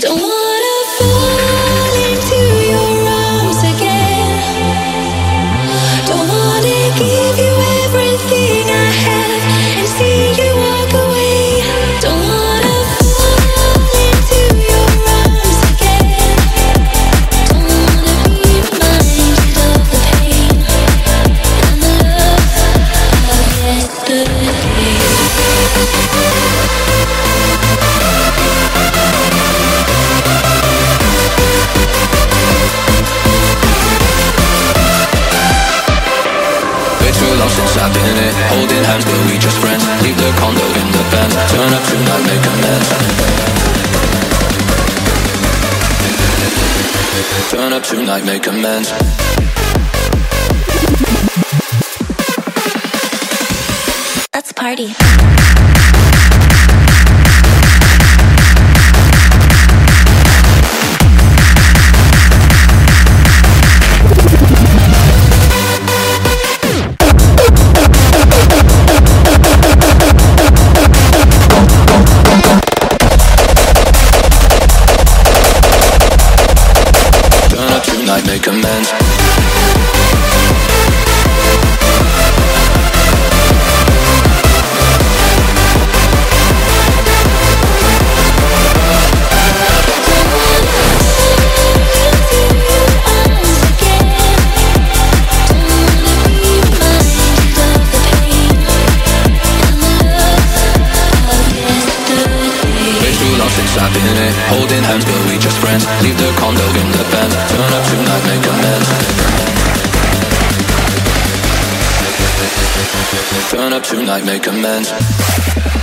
Don't want We're lost inside in it. Holding hands but we just friends. Leave the condo in the van. Turn up tonight, make amends Turn up tonight, make amends. Let's party. I make amends. nothing's happening Holding hands but we just friends. Leave the condo in the band Turn up tonight, make amends Turn up tonight, make amends.